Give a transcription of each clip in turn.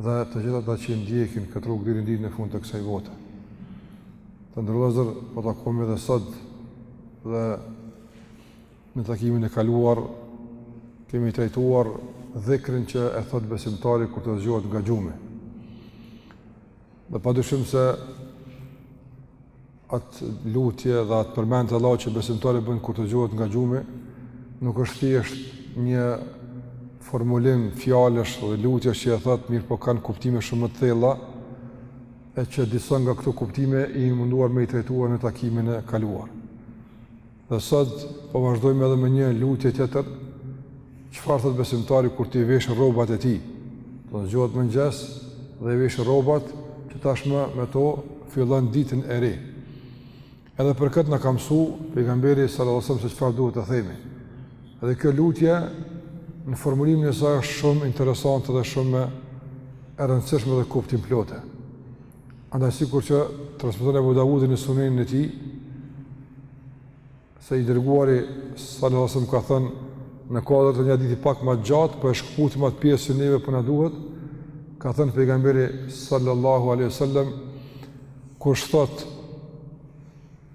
dhe të gjithë ata që ndjekin këtë rrugë deri në ditën e fundit të kësaj bote. Të nderuar vëllezër, po takohemi edhe sot dhe në takimin e kaluar kemi trajtuar dhikrin që e thot besimtari kur të zgjohet nga gjumi. Dhe pa dyshim se Atë lutje dhe atë përmendje Allahu që besimtari bën kur të zgjohet nga gjumi, nuk është thjesht një formulim fjalësh dhe lutjesh që e thot mirëpo kanë kuptime shumë më të thella e që disa nga këto kuptime jemi munduar me i trajtuar në takimin e kaluar. Dhe sot po vazhdojmë edhe me një lutje tjetër. Çfarë thot besimtari kur t'i vesh rrobat e tij? Do të zgjohet mëngjes dhe i vesh rrobat që tashmë me to fillon ditën e re. Edhe për këtë na ka mësu pejgamberi sallallahu alajhi wasallam se çfarë duhet të themi. Dhe kjo lutje në formulimin e saj është shumë interesante dhe shumë e rëndësishme dhe kuptimplotë. Andaj sikur që transmeton Abu Davudi në Sunenin e tij se i dërguari sallallahu alajhi wasallam ka thënë në kuadër të një hadithi pak më gjatë, po e shkputim atë pjesë që neve po na duhet, ka thënë pejgamberi sallallahu alajhi wasallam kush thot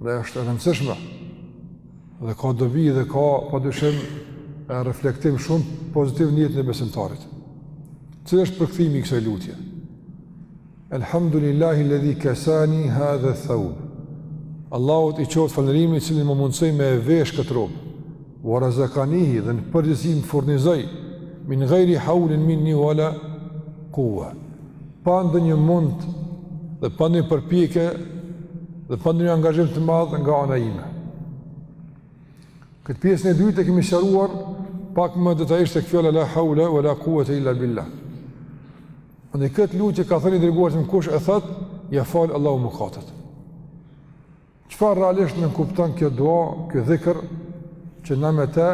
Dhe është e rëndësishme, dhe ka dobi dhe ka, pa dyshim, reflektim shumë pozitiv në jetën e besimtarit. Cili është përkthimi i kësaj lutje? Elhamdulillahi ledhi kesani hadhe thaub. Allahut i qoftë falënderimi i cili më mundësoi me e vesh këtë rrobë. Wa razakanihi dhe në përgjithësi më furnizoi min gajri haulin minni wala kuwa. Pa ndonjë mund dhe pa ndonjë përpjekje dhe pa ndonjë angazhim të madh nga ana ime. Këtë pjesën e dytë e kemi sqaruar pak më detajisht tek fjala la haula wala quwata illa billah. Andaj këtë lutje ka thënë i dërguari se kush e thot, ia fal Allahu mëkatet. Çfarë realisht nënkupton kjo dua, ky dhikr që na me të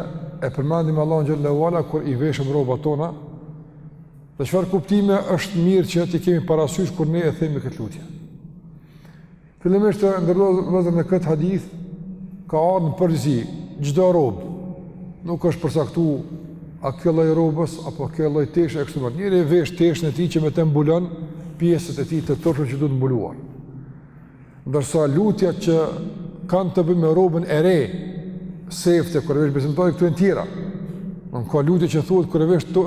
e përmendim Allahun xhele ue ala kur i veshëm rrobat tona? Dhe çfarë kuptime është mirë që t'i kemi parasysh kur ne e themi këtë lutje? Fillimisht të nderuar vëllezër në këtë hadith ka ardhur në përgjithësi çdo rrobë. Nuk është përcaktu a kjo lloj rrobës apo kjo lloj teshë e kështu me radhë njeriu e vesh teshën e tij që me të mbulon pjesët e tij të turpshme që duhet mbuluar. Ndërsa lutjet që kanë të bëjnë me robën e re, sefte kur e vesh besimtari këtu e në tjera. Ka lutje që thuhet kur e vesh, të,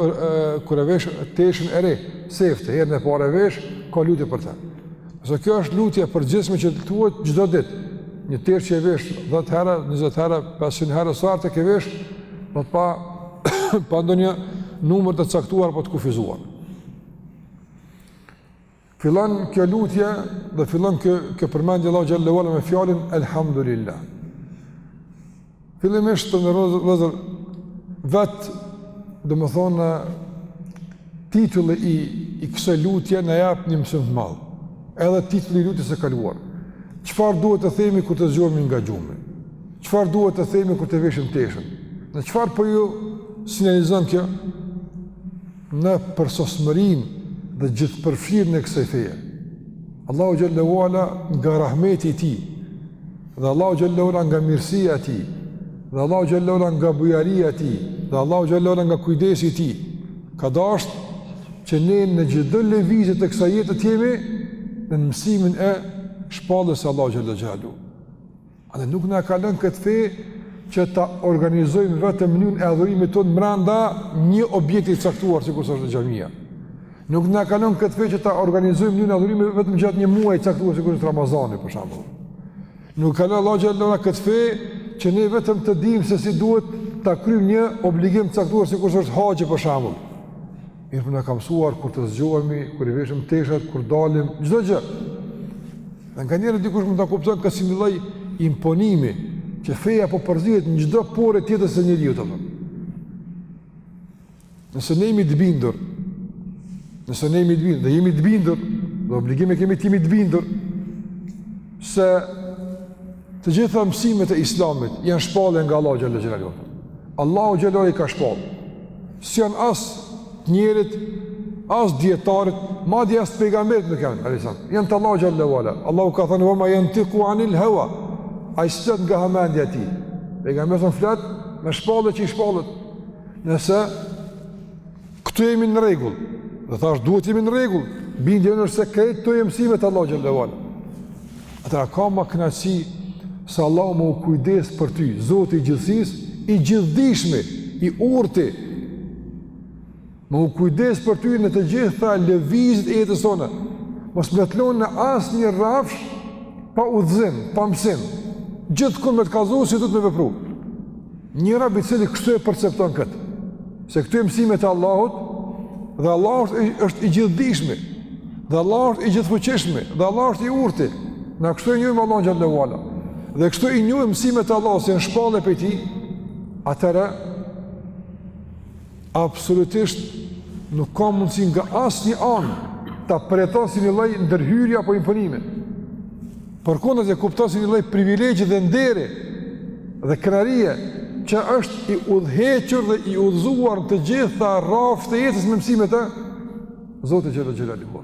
kur e vesh teshën e re, sefte, herën e parë e vesh, ka lutje për të. Ndërsa kjo është lutje e përgjithshme që të thuhet çdo ditë, një teshë që e vesh 10 herë, 20 herë, 500 herë, sa herë të ke vesh, do të pa, pa ndonjë numër të caktuar apo të kufizuar. Fillon kjo lutje dhe fillon kjo, kjo përmendje Allahut xhalle ue ala me fjalën Elhamdulillah. Fillimisht të nderuar vëllezër vetë domethënë titulli i, i kësaj lutje na jap një mësim të madh. Edhe titulli i lutjes së kaluar. Çfarë duhet të themi kur të zgjohemi nga gjumi? Çfarë duhet të themi kur të veshim teshën? Në çfarë po ju sinjalizon kjo? në përsosmërinë dhe gjithëpërfshirjen e kësaj feje. Allahu xhalle ue ala nga rahmeti i tij dhe Allahu xhalle ue ala nga mirësia e tij dhe Allahu xhalle ue ala nga bujaria e tij dhe Allahu xhalle ue ala nga kujdesi i tij ka dashtë që ne në çdo lëvizje të kësaj jete të jemi nën mësimin e shpalljes së Allahut xhalle xhelaluhu. Andaj nuk na ka lënë këtë fe që ta organizojmë vetëm mënyrën e adhurimit tonë mbrenda një objekti të caktuar sikurse është xhamia. Nuk na ka lënë këtë fe që ta organizojmë mënyrën e adhurimit vetëm gjatë një muaji të caktuar sikurse është Ramazani për shembull. Nuk ka lënë Allahu xhalle ue ala këtë fe që ne vetëm të dimë se si duhet ta kryjmë një obligim të caktuar sikurse është haxhi për shembull. Mirëpo na ka mësuar, kur të zgjohemi, kur i veshim teshat, kur dalim, çdo gjë. Dhe nganjëherë dikush mund ta kuptojë këtë si një lloj imponimi, që feja po përzihet në çdo pore të jetës së njeriut, por. Nëse ne jemi të bindur, nëse ne jemi të bindur, dhe jemi të bindur, dhe obligim e kemi të jemi të bindur, se Të gjitha mësimet e Islamit janë shpallje nga Allahu xhalle xhelaluhu. Allahu xhalle i ka shpallë. S'janë as njerit, as dijetarit, madje as pejgamberit nuk janë, alejhi selam. Janë të Allahut xhalle ue ala. Allahu ka thënë wa ma yantiqu anil hawa. Ai s'flet nga hamendja e tij. Pejgamberi flet me shpallje që i shpallet. Nëse Këtu jemi në rregull. Dhe thashë duhet të jemi në rregull. Bindja jonë është se krejt këto janë mësimet e Allahut xhalle ue ala. Atëherë a ka ma kënaqësi se Allahu me u kujdes për ty, Zoti i gjithësisë, i gjithdijshmi, i urti. Me u kujdes për ty në të gjitha lëvizjet e jetës tonë. Mos me të lon në asnjë rrafsh pa udhëzim, pa mësim. Gjithkund me të kallzu si duhet me vepru. Një rob i cili kështu e percepton këtë, se këto janë mësimet e Allahut, dhe Allahu është, është i Gjithëdijshmi, dhe Allahu është i Gjithëfuqishmi, dhe Allahu është i Urti, na kështu e njohim Allahun xhel-le ue ala, dhe kështu i njohim mësimet e Allahut, se janë shpallje prej tij, atëherë, Absolutisht nuk ka mundësi nga asnjë anë ta përjeton si një lloj ndërhyrje apo imponimi. Përkundrazi e kupton si një lloj privilegji dhe nderi dhe krenarie që është i udhëhequr dhe i udhëzuar në gjitha rrafshet e jetës me mësimet e Zotit xhel-le xhelaluhu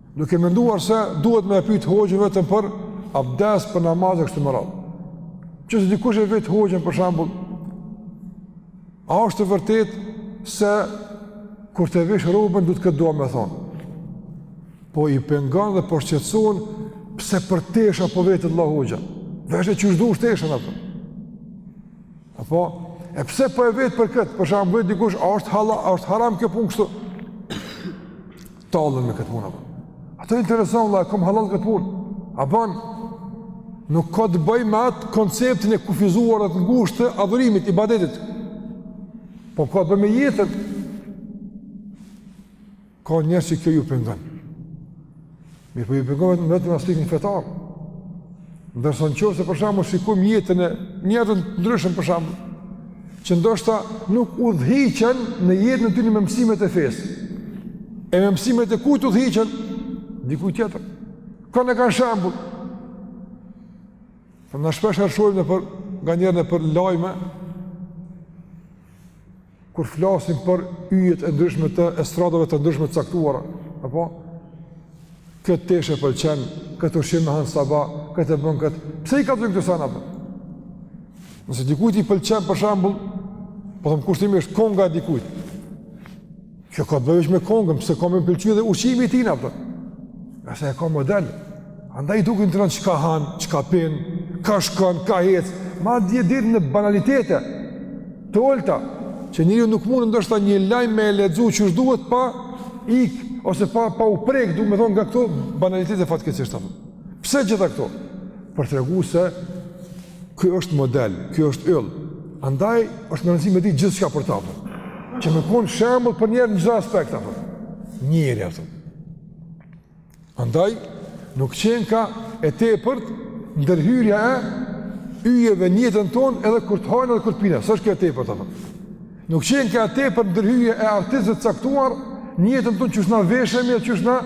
Duke menduar se duhet me e pyt hoxhën vetëm për abdes, për namaz e kështu me radhë. Që nëse dikush e vet hoxhën për shembull, a është e vërtetë se kur ta vesh rrobën du të ketë dua me thonë. Po i pengon dhe po shqetson pse për tesha po vetet la hoxha. Veshe qysh dush teshën apo. Apo, e pse po e vet për këtë, për shembull dikush, a është, hallall, a është haram kjo punë kështu? Tallen me këtë punë, apo. A të intereson, a e kom hallall këtë punë. A bon, nuk ka të bëjë me atë konceptin e kufizuar e të ngushtë të adhurimit, ibadetit. Po ka të bëjë me jetën. Ka njerëz që kjo ju pengon. Mirë, po ju pengon vetëm vetëm n'aspektin fetar. Ndërsa në qoftë se për shembull shikojmë jetën e njerëzve të ndryshëm për shembull, që ndoshta nuk udhëhiqen në jetën e tyre me mësimet e fesë. E me mësimet e kujt udhëhiqen? Dikujt tjetër. Kënd e kanë shembull. Na shpeshherë shohim nëpër, nganjëherë nëpër lajme, kur flasin për yjet e ndryshme të estradave të ndryshme të caktuara, apo këtë tesh e pëlqen, këtë ushqim e han saba, këtë e bën këtë, pse i ka zë këto sene apo? Nëse dikujt i pëlqen për shembull, po them kushtimisht konga e dikujt, Kjo ka të bëjë me kongën, pse ka me m'pëlqy edhe ushqimi i tij apo? A se e ka model. Andaj duke ndëgju çka han, çka pin, ka shkon, ka ec, madje deri në banalitete të ulëta, që njeriu nuk mund ndoshta një lajm me lexu qysh duhet pa ik ose pa pa u prek, do me thonë nga këto banalitete fatkeqësisht apo. Pse gjitha këto? Për t'tregu se Kjo është model, kjo është yll. Andaj është me rëndësi me ditë gjithçka për ta. Që me kon shembull për njerëz në çdo aspekt apo. Njëri apo. Andaj nuk qenka e tepërt ndërhyrja e yjeve në jetën tonë edhe kur të hajnë edhe kur të pinë. S'është kjo e tepërt apo? Nuk qenka tepër ndërhyrje e artistëve të caktuar, n'jetën tonë qysh na veshemi e qysh na,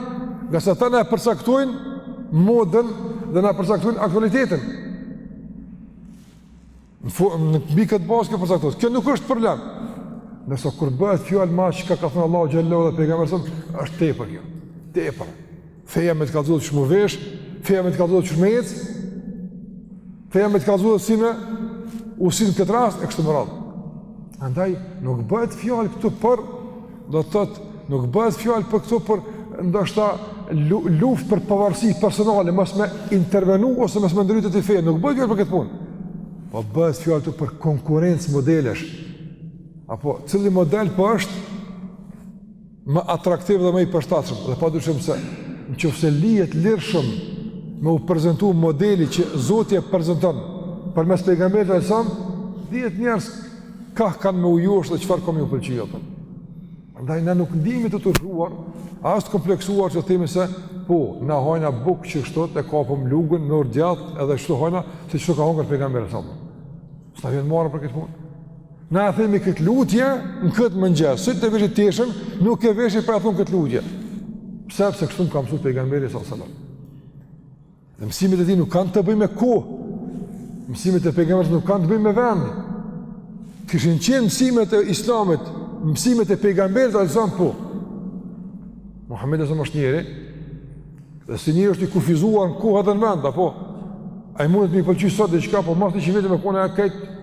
ngase ata na e përcaktojnë modën dhe na e përcaktojnë aktualitetin. Mbi këtë bazë këtë përcaktojnë, kjo nuk është problem. Ndërsa kur bëhet fjalë ma çka ka thënë Allahu xhallahu dhe pejgamberi a.s., është tepër kjo, tepër. Feja me të kallëzu qysh me u vesh, feja me të kallëzu qysh me ecë, feja me të kallëzu si me u sill në këtë rast, e kështu me radhë. Andaj, nuk bëhet fjalë këtu për, do të thotë, nuk bëhet fjalë për këtu për, ndoshta luftë për pavarësi personale, mos me intervenu ose mos me ndërhy te ti feja, nuk bëhet fjalë për këtë punë. Po bëhet fjalë këtu për konkurrencë modelesh. Apo, cili model po është, më atraktiv dhe më i përshtatshëm dhe padyshim se nëse lihet lirshëm me u prezantu modeli që Zoti e prezanton përmes pejgamberit a.s. dihet njerëzit kah kanë me u josh dhe çfarë ka me ju pëlqy apo. Prandaj na nuk ndihemi të turpëruar, as të kompleksuar që themi se po na hajna bukë qështu, e kapim lugën n'dorë t'djathtë edhe qështu hajna se qështu ka hongër pejgamberi a.s. S'na vjen marre për këtë punë. Na e themi këtë lutje në këtë mëngjes, si ta veshi teshën, nuk e veshi pa e thënë këtë lutje. Pse, pse kështu më ka msu pejgamberi s.a.s. Dhe mësimet e tij nuk kanë të bëjnë me kohë, mësimet e pejgamberit nuk kanë të bëjnë me vend. Kishin qenë mësimet e islamit, mësimet e pejgamberit s.a.s. po. Muhammedi a.s. është njeri, dhe si njeri është i kufizuar në kohë dhe në vend, apo, ai mundet me i pëlqy sot diçka, po mas njëqind vjetëve me konë e kotë,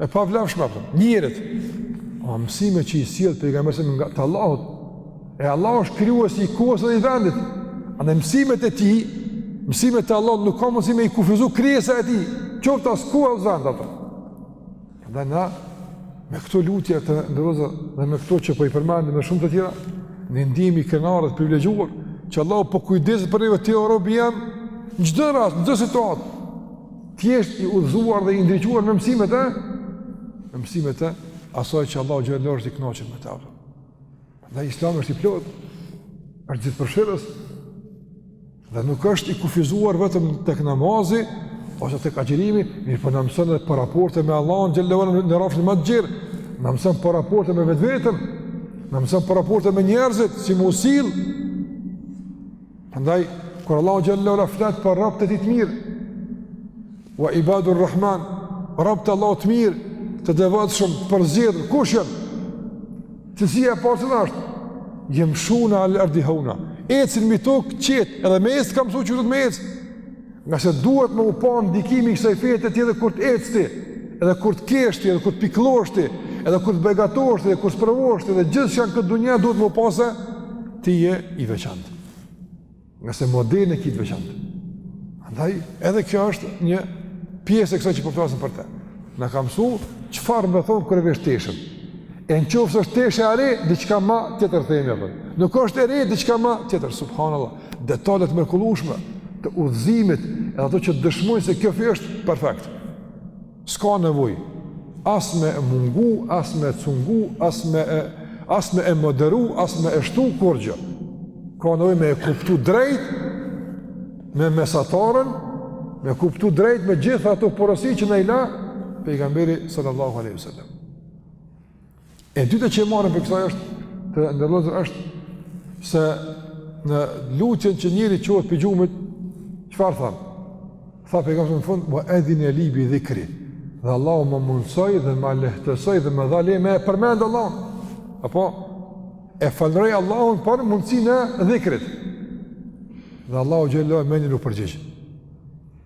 E pavlefshme, për, njerit. A mësimet që i sjell pejgamberi a.s. janë të Allahut. E Allahu është krijuesi i kohës dhe i vendit. Andaj mësimet e tij, mësimet e Allahut nuk ka mundësi me i kufizu krijesa e tij. Qoftë as kohë dhe vend, apo. Dhe na, me këto lutje të nderuar dhe me këto që po i përmendim e shumë të tjera, ne ndihemi krenarë, të privilegjuar, që Allahu po kujdeset për neve që robi jem, në çdo rast, në çdo situatë, thjesht i udhëzuar dhe i ndriçuar me mësimet e me mësimet e asaj që Allahu xhallahu është i kënaqur me ta. Dhe Islami është i plotë, është gjithëpërfshirës. Dhe nuk është i kufizuar vetëm tek namazi ose tek agjërimi, mirëpo na mëson edhe për raporte me Allahun xhallahu në rrafshin më të gjerë, na mëson për raporte me vetveten, na mëson për raporte me njerëzit, si me u sill, Prandaj kur Allahu xhalla wa ala flet për robët e tij të mirë, wa ibadur rahman, robët e Allahut të mirë, të devotshëm, të përzgjedhur, kush janë? Cilësia e parë cila është? Yamshuna alal-ardi hauna. Ecin mbi tokë qetë, edhe me ecë ka mësu qysh duhet me ecë. Ngase duhet me u pa ndikimi i kësaj fete ti edhe kur të ecsh ti, edhe kur të qesh ti, edhe kur të pikëllosh ti, edhe kur të begatosh ti, edhe kur të sprovosh ti, edhe gjithçka në këtë dunja duhet me u pa se ti je i veçantë. Ngase modelin e ki të veçantë. Andaj, edhe kjo është një pjesë e kësaj që po flasim për te. Na ka mësu çfarë me thonë kur e vesh teshën? E në qofë së është teshë e re, diçka ma tjetër thejmë e për. Nuk është e re, diçka ma tjetër, subhanallah. Detale të mrekullueshme të udhëzimit edhe ato që dëshmojnë se kjo fe është perfekt. S'ka nevojë as me mungu, as me cungu, as me e, as me e moderu, as me e shtu kurrgjë. Ka nevojë me e kuptu drejt me mesatarën, me kuptu drejt me gjitha ato porosi që na i la pejgamberi sallallahu alaihi wasallam. E dyta që e marrim prej kësaj është të nderum vllazër është se në lutjen që njeri çohet prej gjumit, çfarë thamë? Tha pejgamberi në fund, ue edhine li bi dhikrihi, dhe Allahu ma mundësoi dhe ma lehtësoi dhe më dha leje me e përmendë Allahun. Apo, e falënderoj Allahun për mundësinë e dhikrit. Dhe Allahu xhel-le menjëherë u përgjigj.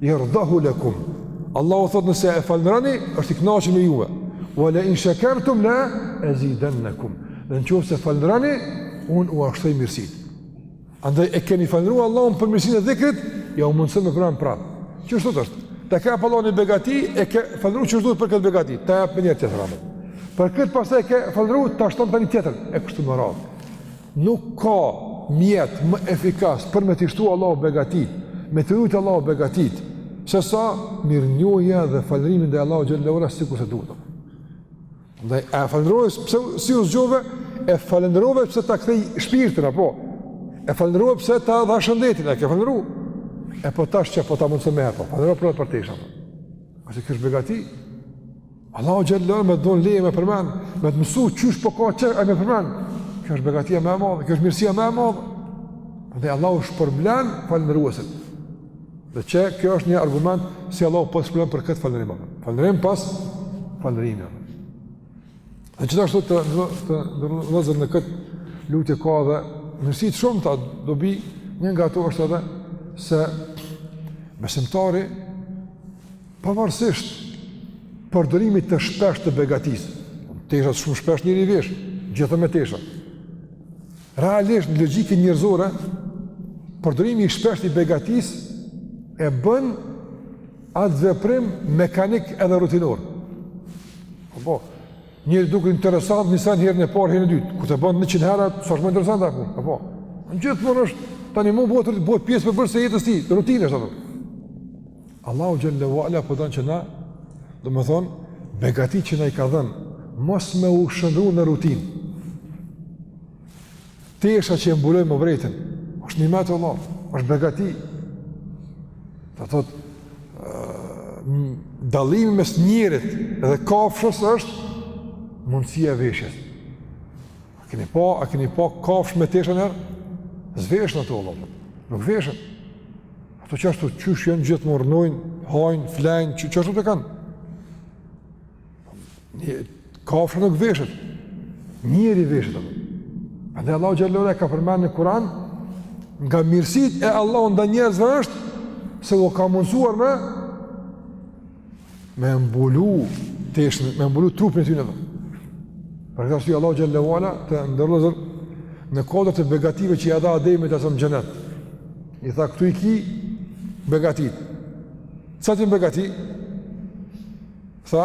Yardhahu lakum. Allahu thot nëse e falënderoni, është i kënaqur me juve. Wa la in shakartum la azidannakum. Në qoftë se falënderoni, unë ua shtoj mirësit. Andaj e keni falëndruar Allahun për mirësinë e dhikrit, jau mundëson me përmend prap. Që do me thënë? Ta ka fal Allahu një begati e ke falëndruar qysh duhet për këtë begati. Ta jap edhe një tjetër. Për këtë pastaj e ke falëndruar, ta shton tani tjetër. E kështu me radhë. Nuk ka mjet më efikas për me t'i shtu Allahu begatit, me të rujtë Allahu begatit, se sa mirënjohja dhe falënderimi ndaj Allahut xhel-le ue ala sikurse duhet. Dhe e falënderove pse u zgjove, e falënderove pse ta ktheu shpirtin, apo? E falënderove pse ta dha shëndetin, e ke falënderu. E po tash që po ta mundëson me e, po falënderon për për tesha. Ngase kjo është begatit, Allahu xhel-le me dhon leje me përmend, me të mësu qysh po ka qef me përmend. Kjo është begatia më e madhe, kjo është mirësia më e madhe. Dhe Allahu shpërblen falënderuesit. Dhe qe kjo është një argument si Allahu po shpërblen për këtë falënderim. Falënderim pas falënderimit. Dhe gjithashtu të nderum vllazër në këtë lutje ka edhe mjaft shumë dobi një nga ato është edhe se besimtari Pavarësisht përdorimit të shpeshtë të begatisë, teshat shumë shpesh njeri i vesh, gjithë me tesha. Realisht, në logjikën njerëzore, përdorimi i shpeshtë i begatisë e bën atë veprim mekanik edhe rutinor. Po, po njerit i duket interesant një sen herën e parë, herën e dytë. Kur ta bën njëqind herë, s'është më interesant atë punë. Po, në gjithë mërë është, tani mu bëhet, bëhet pjesë përbërëse e jetës tij, rutinë është atë. Allahu xhelle ue ala po don që na, domethënë, begati që na i ka dhën, mos me u shndrru në rutinë. Tesha që e mbulojmë avretin, është nimet i Allahut, është begati. Do të thotë, dallimi mes njerit dhe kafshës është mundësia e veshjes. A keni pa, a keni pa kafshë me tesha njëherë? S'veshen ato, Allah, nuk veshen. Ato qashtu, qysh janë gjithmonë rrnojnë, hajnë, flenë, që, qashtu të kanë? Një kafshë nuk veshet, njeri veshet. Edhe Allahu xhelle ue ala e ka përmend në Kur'an, nga mirësitë e Allahut ndaj njerëzve është, se u ka mundësuar me, Me mbulu teshën, me mbulu trupin e tyne. Për këtë arsye Allahu xhelle ue ala të nderum vllezër në kuadër të begative që i dha Ademit alejhi selam në xhenet. I tha këtu i ki begatitë. Sa të në begati? Tha,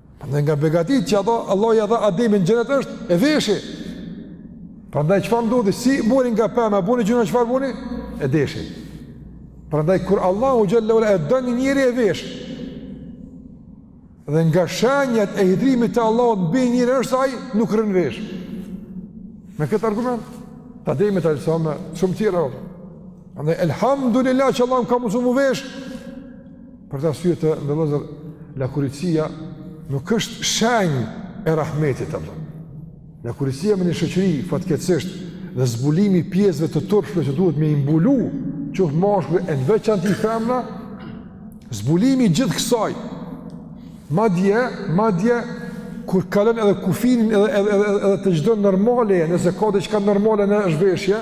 Prandaj nga begatitë që Allahu ja dha Ademit në xhenet është e veshi. Prandaj çfarë ndodhi? Si bëri nga pema, bëri gjynah çfarë bëri? E deshi. Prandaj kur Allahu xhelle ue ala e don njerin e vesh. Dhe nga shenjat e hidhërimit të Allahut mbi njeri është ai nuk rrin vesh. Me këtë argument, t'Ademit alejhi selam e shumë tjera. Andaj, elhamdulillah që Allahu më ka mësu m'u vesh, Për këtë arsye të nderum vllezër, lakuriqësia nuk është shenjë e rahmetit të përë. Lakuriqësia në një shoqëri, fatkeqësisht, dhe zbulimi i pjesëve të turpshme që duhet me i mbulu, qoftë mashkulli e në veçanti femna, zbulimi i gjithë kësaj, madje, madje, kur kalon edhe kufinin edhe, edhe, edhe, edhe të çdo normaleje, nëse ka diçka normale në zhveshje,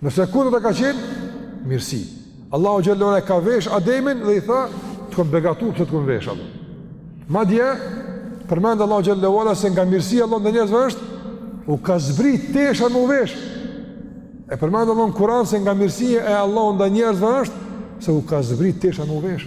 Nëse e kundërta ka qenë mirësi. Allahu xhelle ue ala e ka vesh Ademin dhe i tha, të kom begatu pse të kom vesh Adem. Madje, e përmend Allahu xhelle ue ala se nga mirësia e Allahut ndaj njerëzve është, u ka zbrit tesha me u vesh. E përmend Allahu në Kuran se nga mirësia e Allahut ndaj njerëzve është, se u ka zbrit tesha me u vesh.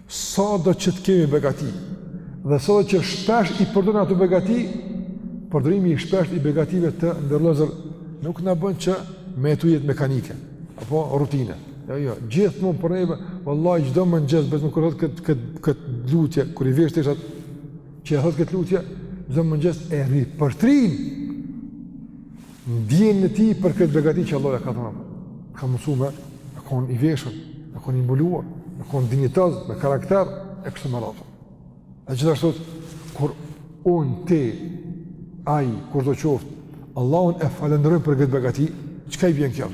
Sado që të kemi begati, dhe sado që shpesh i përdorim ato begati, përdorimi i shpesh i begative të nderuar nuk na bën që me u jetë mekanike apo rutine. Jo, jo, gjithmonë për neve, vallahi çdo mëngjes besimtari kur thotë kët kët kët lutje, kur i vesh teshat që e thotë kët lutje, çdo mëngjes e ripërtërin. Ndjenjën e tij për këtë begati që Allah ja ka dhënë. Ka mundësu me kon i veshun, me kon i mbuluar, me kon dinjitoz, me karakter e kështu me radhë. E gjithashtu kur unë, ti, ai, kushdo qoftë Allahun e falënderojmë për këtë begati, çka i bjen kjo?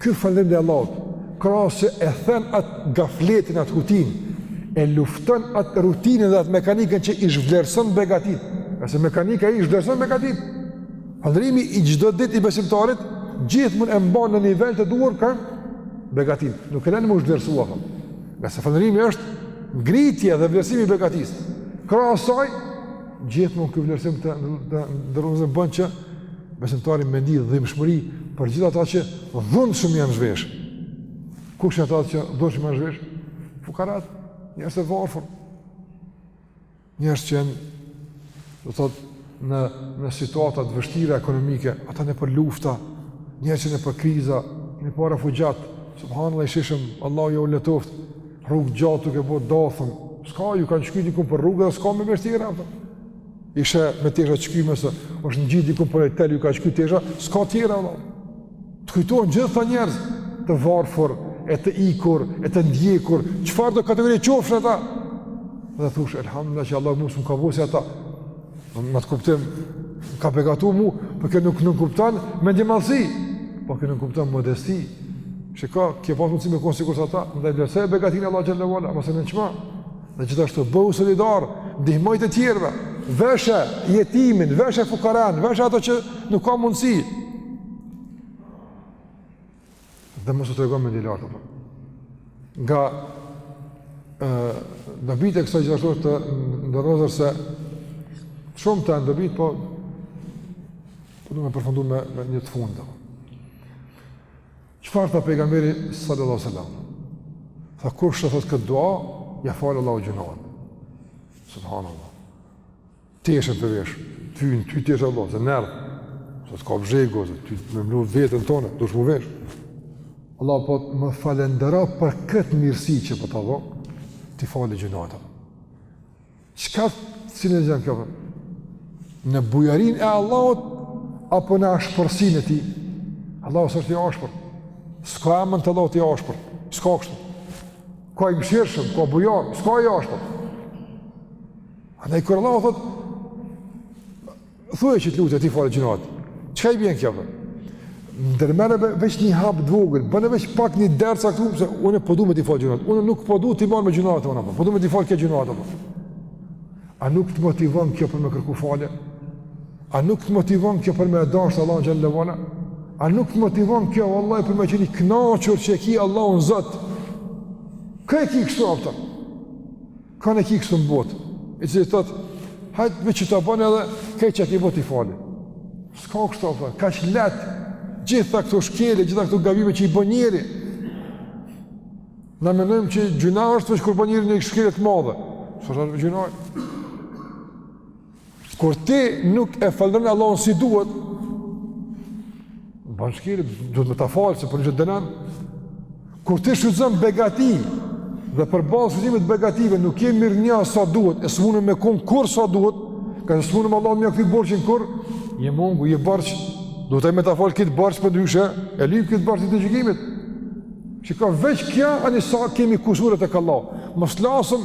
Ky falënderim ndaj Allahut, krahas se e then atë gafletin, atë hutinë, e lufton atë rutinën dhe atë mekanikën që i zhvlerëson begatit. Ngase mekanika i zhvlerëson begatit, falënderimi i çdo ditë i besimtarit gjithmonë e mban në nivel të duhur kët begatinë. Nuk e len me u zhvlerësu ajo. Ngase falënderimi është ngritje dhe vlerësim i begatisë, krahas saj Gjithmonë ky vlerësim të nderuar bën që besimtari me ndi dhimbshmëri për gjithë ata që dhunshëm janë zhvesh. Kush janë ata që dhunshëm janë zhvesh? Fukarat, njerëz të varfër. Njerëz që janë do të thotë në në situata të vështira ekonomike, ata nëpër lufta, njerëz që nëpër kriza, po refugjat, subhanallah i shihshim, Allahu jua lehtësoftë. Rrugë të gjatë duke bo dathë, se ju kanë shky dikun për rruge dhe s'ka me vesh tjera, pra. Ishe me tesha të shkyme se është ngjit dikun për tel ju kanë shky tesha, s'ka tjera, pra. Të kujtohen gjithë ata njerëz të varfër, e të ikur, e të ndjekur, çfarëdo kategori qofshë ata? Dhe thush, elhamdulilah që Allahu mu s'më ka bo si ata, Në atë kuptim, ka begatu mu, po kjo nuk nënkupton mendjemadhësi, po kjo nënkupton modesti, shiko, ke pas mundësi me konë sikurse ata, ndaj vlerësoje begatinë e Allahut Xhele ve Ala, mos e nënçmo, dhe gjithashtu bëhu solidar, ndihmoju të tjerve, veshe jetimin, veshe fukaranë, veshe atë që nuk ka mundësi, dhe mos u trego mendjelartë. Nga dobitë e kësa gjithashtu të nderuar se shumë janë dobitë, po du me përfundu me, me një të fundit. Çfarë tha pejgamberi sallallahu alejhi ve selam? Tha kush e thotë këtë dua, ja fal Allahu gjynahet. Subhanallah. Teshen të vesh, ty në ty teshen Allahu, se nërë, se të ka bzhegu, se ti të me mlu veten tonë, du shmu vesh. Allah po të më falënderon për këtë mirësi që po të jap, t'i fali gjynahet. Çka të cilë në gjenë kjo për? Në bujarinë e Allahut, apo në ashpërsinë e tij? Allahu s'është i ashpër. S'ka emën të Allahut i ashpër. S'ka kështu. Ka i mëshirshëm, ka bujar, s'ka i ashpër. Andaj kur Allahu thotë thuaj që të lutet t'i fal gjynahet. Çka i bjen kjo? Ndërmerr veç një hap të vogël, bën veç pak djersë këtu se unë po du me t'i fal gjynahet. Unë nuk po du me të marr me gjynahe unë, po du me t'i fal këto gjynahe apo. A nuk të motivon kjo për me kërku falje? A nuk të motivon kjo për me e dashtë Allahun xhel-le ve ala? A nuk të motivon kjo vallahi për me qenë i knaqur që e ki Allahun Zot? Ku e ki kështu një tjetër? Kanë e ki kështu në botë, i cili thotë, hajt veç ta bon edhe krejt çka ki bo t'i fali. S'ka kështu të bënë, kaq lehtë, gjitha këto shkelje, gjitha këto gabime që i bën njeri. Na menojmë që gjynah është veç kur bën njeri një shkelje të madhe. S'është gjynah është. Kur ti nuk e falënderon Allahun si duhet, bën shkelje, duhet me ta falë se përndryshe dënon. Kur ti shfrytëzon begati dhe përballë shfrytëzimit të begative nuk je mirënjohës sa duhet, e s'munesh me kon kurrë sa duhet, ka të s'mun Allahut me ia kthy borxhin kurrë, je mangu, je borxh, duhet me ta falë këtë borxh, përndryshe, e lip këtë borxh Ditën e Gjykimit. Ka veç kjo ani sa kemi kusure tek Allahu. Mos lasëm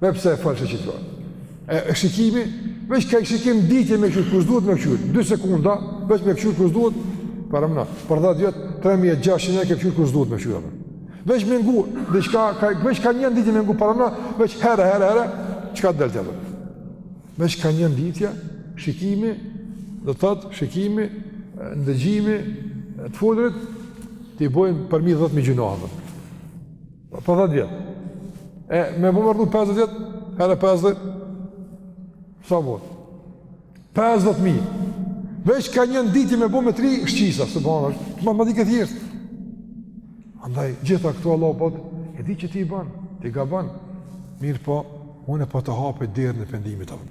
Me pse e falsë që të E shikimi, veç ka një shikim në ditë me këqyr, ku s'duhet me këqyr, 2 sekonda, veç me këqyr, ku s'duhet, paramendo, për 10 vjet, 3600 e ke këqyr, ku s'duhet me këqyr, veç me ngu, dhe çka, ka, veç ka një në ditë me ngu, paramendo, veç herë, herë, herë, çka të deltja, veç ka një në ditë, shikimi, dhe tëtë, shikimi, ndëgjimi, të folurit, t'i bojmë përmi 10.000 gjynahe, dhe. 50 vjet. E me bombardon 50 vjet, edhe 50. Sa bon? 50 mijë. Veç ka një në ditë me bo me tri shqisa, subhanallah. Të mund të dikë thjesht. Andaj gjitha këto Allahu po e di që ti i bën, ti gabon. Mirëpo, unë po të hapi derën e pendimit tonë.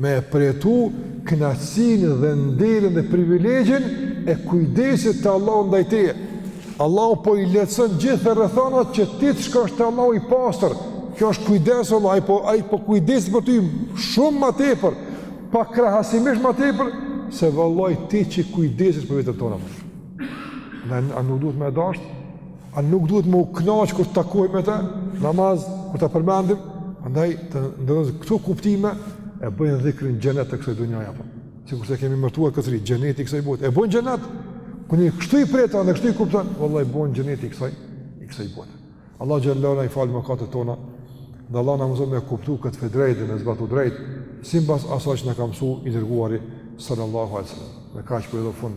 Me e përjetu kënaqësinë dhe nderin dhe privilegjin e kujdesit të Allahut ndaj teje. Allahu po i lehtëson gjithë rrethanat që ti të shkosh te Allahu i pastër. Kjo është kujdes, vallahi, ai po, ai po kujdeset për ty shumë më tepër, pakrahasimisht më tepër se vallahi ti që kujdesesh për veten tonë. A nuk duhet me e dashtë A nuk duhet me u knaq kur takojm me te, namaz, kur ta përmendim, andaj të ndërëzë këto kuptime, e bëjnë dhikrin gjenet të kësoj dunjaje, apo. Sikurse kemi mërtuar këtë rritë, gjenet i kësoj botë, e bëjnë gjenet, kur kështu i preta dhe kështu i kupton, vallahi, bën gjenet i kësoj, i kësoj botë. Allah na i fal mëkatet tona, dhe Allah na mëso me kuptu këtë fe drejt dhe me zbatu drejt, simbas asaj që na ka msu i dërguari, sallallahu alësallam. Me kaq për edhe fund,